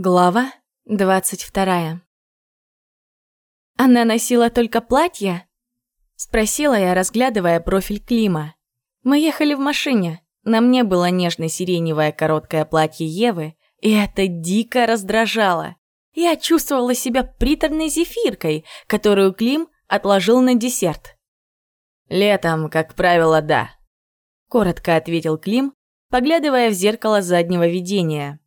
Глава двадцать вторая. «Она носила только платье?» Спросила я, разглядывая профиль Клима. Мы ехали в машине. На мне было нежно-сиреневое короткое платье Евы, и это дико раздражало. Я чувствовала себя приторной зефиркой, которую Клим отложил на десерт. «Летом, как правило, да», — коротко ответил Клим, поглядывая в зеркало заднего видения.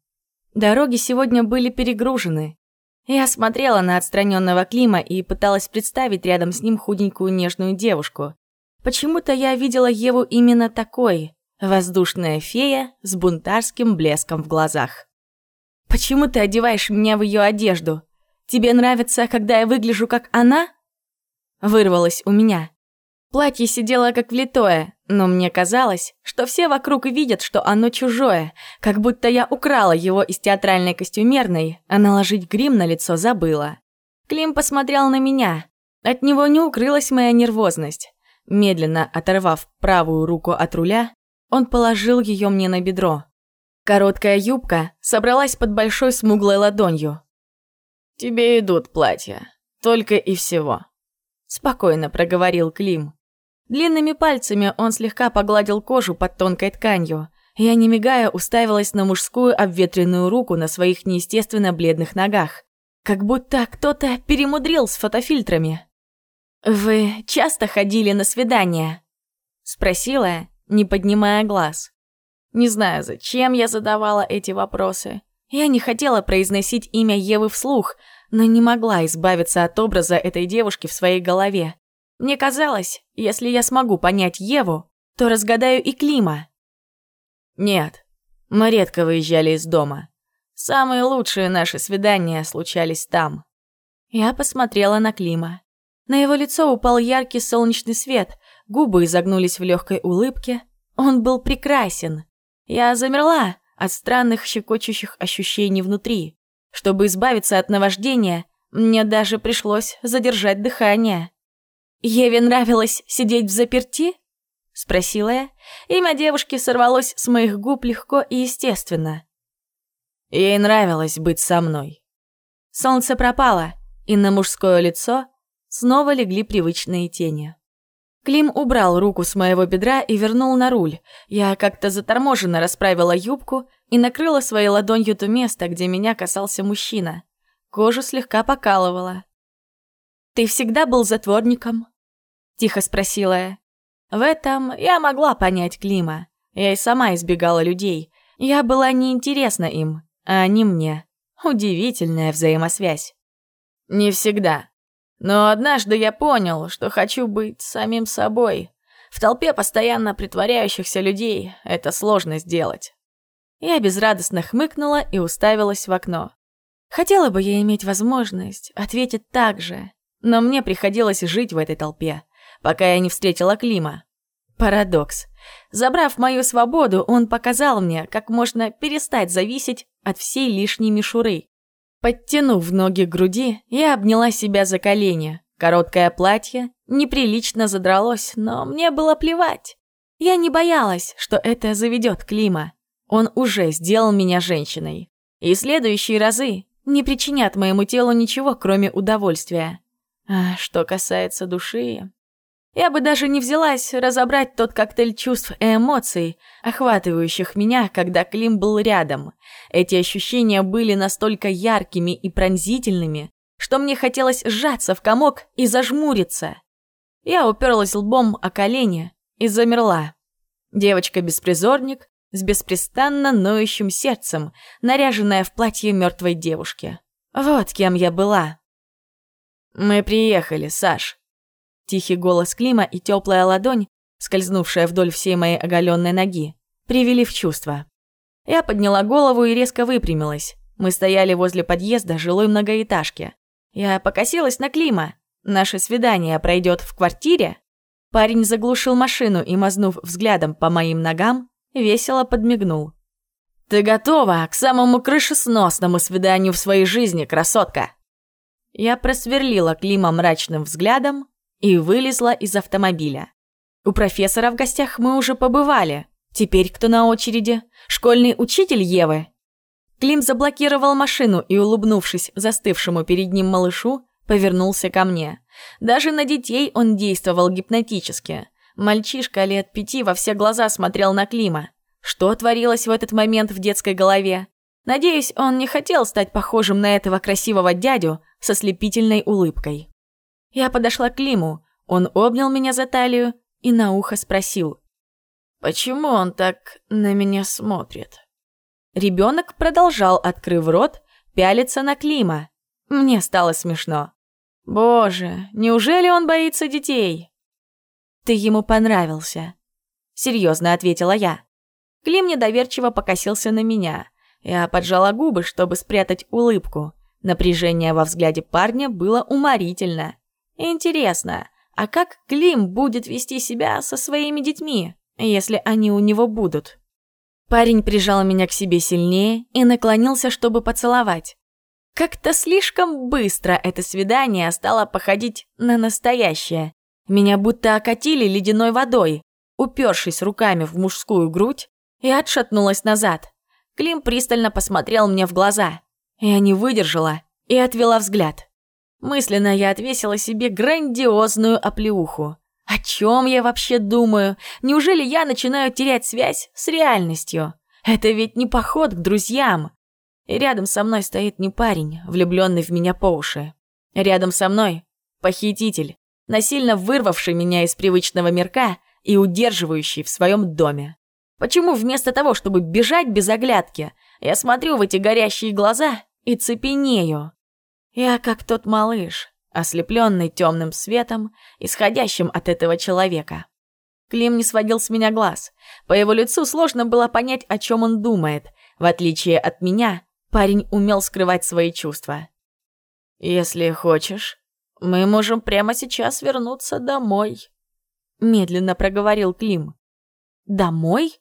Дороги сегодня были перегружены. Я смотрела на отстраненного Клима и пыталась представить рядом с ним худенькую нежную девушку. Почему-то я видела Еву именно такой, воздушная фея с бунтарским блеском в глазах. «Почему ты одеваешь меня в ее одежду? Тебе нравится, когда я выгляжу как она?» Вырвалось у меня. Платье сидело как влитое, но мне казалось, что все вокруг видят, что оно чужое, как будто я украла его из театральной костюмерной, а наложить грим на лицо забыла. Клим посмотрел на меня. От него не укрылась моя нервозность. Медленно оторвав правую руку от руля, он положил ее мне на бедро. Короткая юбка собралась под большой смуглой ладонью. «Тебе идут платья, только и всего», — спокойно проговорил Клим. Длинными пальцами он слегка погладил кожу под тонкой тканью. Я, не мигая, уставилась на мужскую обветренную руку на своих неестественно бледных ногах. Как будто кто-то перемудрил с фотофильтрами. «Вы часто ходили на свидания?» Спросила, не поднимая глаз. Не знаю, зачем я задавала эти вопросы. Я не хотела произносить имя Евы вслух, но не могла избавиться от образа этой девушки в своей голове. Мне казалось, если я смогу понять Еву, то разгадаю и Клима. Нет, мы редко выезжали из дома. Самые лучшие наши свидания случались там. Я посмотрела на Клима. На его лицо упал яркий солнечный свет, губы изогнулись в легкой улыбке. Он был прекрасен. Я замерла от странных щекочущих ощущений внутри. Чтобы избавиться от наваждения, мне даже пришлось задержать дыхание. «Еве нравилось сидеть в заперти?» — спросила я. Имя девушки сорвалось с моих губ легко и естественно. Ей нравилось быть со мной. Солнце пропало, и на мужское лицо снова легли привычные тени. Клим убрал руку с моего бедра и вернул на руль. Я как-то заторможенно расправила юбку и накрыла своей ладонью то место, где меня касался мужчина. Кожу слегка покалывала. «Ты всегда был затворником?» Тихо спросила я. В этом я могла понять Клима. Я и сама избегала людей. Я была неинтересна им, а они мне. Удивительная взаимосвязь. Не всегда. Но однажды я понял, что хочу быть самим собой. В толпе постоянно притворяющихся людей это сложно сделать. Я безрадостно хмыкнула и уставилась в окно. Хотела бы я иметь возможность ответить так же, но мне приходилось жить в этой толпе пока я не встретила Клима. Парадокс. Забрав мою свободу, он показал мне, как можно перестать зависеть от всей лишней мишуры. Подтянув ноги к груди, я обняла себя за колени. Короткое платье неприлично задралось, но мне было плевать. Я не боялась, что это заведет Клима. Он уже сделал меня женщиной. И следующие разы не причинят моему телу ничего, кроме удовольствия. А что касается души... Я бы даже не взялась разобрать тот коктейль чувств и эмоций, охватывающих меня, когда Клим был рядом. Эти ощущения были настолько яркими и пронзительными, что мне хотелось сжаться в комок и зажмуриться. Я уперлась лбом о колени и замерла. Девочка-беспризорник с беспрестанно ноющим сердцем, наряженная в платье мертвой девушки. Вот кем я была. «Мы приехали, Саш», Тихий голос Клима и теплая ладонь, скользнувшая вдоль всей моей оголенной ноги, привели в чувство. Я подняла голову и резко выпрямилась. Мы стояли возле подъезда жилой многоэтажки. Я покосилась на Клима. Наше свидание пройдет в квартире? Парень заглушил машину и, мазнув взглядом по моим ногам, весело подмигнул. «Ты готова к самому крышесносному свиданию в своей жизни, красотка?» Я просверлила Клима мрачным взглядом, и вылезла из автомобиля. У профессора в гостях мы уже побывали. Теперь кто на очереди? Школьный учитель Евы? Клим заблокировал машину и, улыбнувшись застывшему перед ним малышу, повернулся ко мне. Даже на детей он действовал гипнотически. Мальчишка лет пяти во все глаза смотрел на Клима. Что творилось в этот момент в детской голове? Надеюсь, он не хотел стать похожим на этого красивого дядю со слепительной улыбкой. Я подошла к Климу, он обнял меня за талию и на ухо спросил. «Почему он так на меня смотрит?» Ребенок продолжал, открыв рот, пялиться на Клима. Мне стало смешно. «Боже, неужели он боится детей?» «Ты ему понравился», — серьезно ответила я. Клим недоверчиво покосился на меня. Я поджала губы, чтобы спрятать улыбку. Напряжение во взгляде парня было уморительно. Интересно, а как Клим будет вести себя со своими детьми, если они у него будут? Парень прижал меня к себе сильнее и наклонился, чтобы поцеловать. Как-то слишком быстро это свидание стало походить на настоящее. Меня будто окатили ледяной водой. Упершись руками в мужскую грудь, и отшатнулась назад. Клим пристально посмотрел мне в глаза. Я не выдержала и отвела взгляд. Мысленно я отвесила себе грандиозную оплеуху. О чем я вообще думаю? Неужели я начинаю терять связь с реальностью? Это ведь не поход к друзьям. И рядом со мной стоит не парень, влюбленный в меня по уши. Рядом со мной похититель, насильно вырвавший меня из привычного мирка и удерживающий в своем доме. Почему вместо того, чтобы бежать без оглядки, я смотрю в эти горящие глаза и цепенею? Я как тот малыш, ослепленный темным светом, исходящим от этого человека. Клим не сводил с меня глаз. По его лицу сложно было понять, о чем он думает. В отличие от меня, парень умел скрывать свои чувства. «Если хочешь, мы можем прямо сейчас вернуться домой», — медленно проговорил Клим. «Домой?»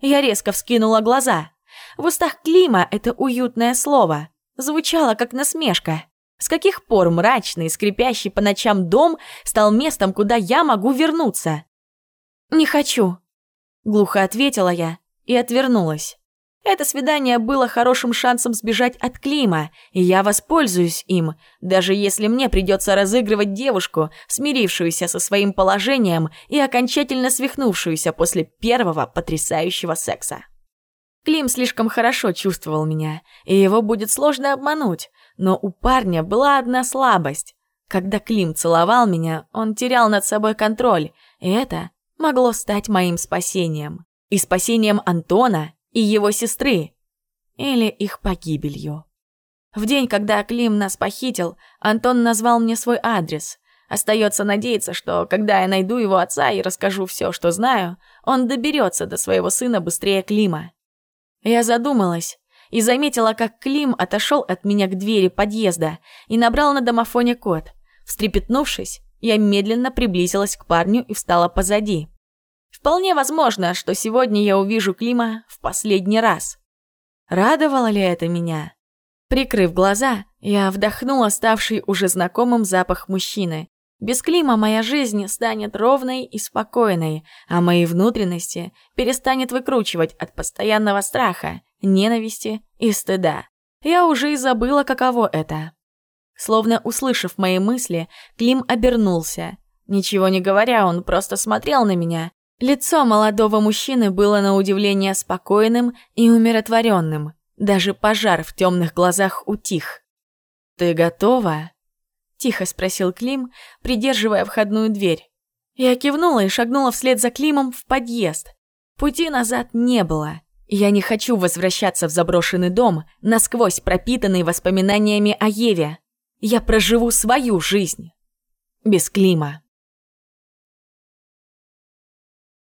Я резко вскинула глаза. В устах Клима это уютное слово звучало как насмешка. С каких пор мрачный, скрипящий по ночам дом стал местом, куда я могу вернуться? «Не хочу», — глухо ответила я и отвернулась. Это свидание было хорошим шансом сбежать от Клима, и я воспользуюсь им, даже если мне придется разыгрывать девушку, смирившуюся со своим положением и окончательно свихнувшуюся после первого потрясающего секса. Клим слишком хорошо чувствовал меня, и его будет сложно обмануть, но у парня была одна слабость. Когда Клим целовал меня, он терял над собой контроль, и это могло стать моим спасением. И спасением Антона, и его сестры. Или их погибелью. В день, когда Клим нас похитил, Антон назвал мне свой адрес. Остается надеяться, что когда я найду его отца и расскажу все, что знаю, он доберется до своего сына быстрее Клима. Я задумалась и заметила, как Клим отошел от меня к двери подъезда и набрал на домофоне код. Встрепетнувшись, я медленно приблизилась к парню и встала позади. Вполне возможно, что сегодня я увижу Клима в последний раз. Радовало ли это меня? Прикрыв глаза, я вдохнула ставший уже знакомым запах мужчины. Без Клима моя жизнь станет ровной и спокойной, а мои внутренности перестанет выкручивать от постоянного страха, ненависти и стыда. Я уже и забыла, каково это. Словно услышав мои мысли, Клим обернулся. Ничего не говоря, он просто смотрел на меня, Лицо молодого мужчины было на удивление спокойным и умиротворенным. Даже пожар в темных глазах утих. «Ты готова?» – тихо спросил Клим, придерживая входную дверь. Я кивнула и шагнула вслед за Климом в подъезд. Пути назад не было. Я не хочу возвращаться в заброшенный дом, насквозь пропитанный воспоминаниями о Еве. Я проживу свою жизнь. Без Клима.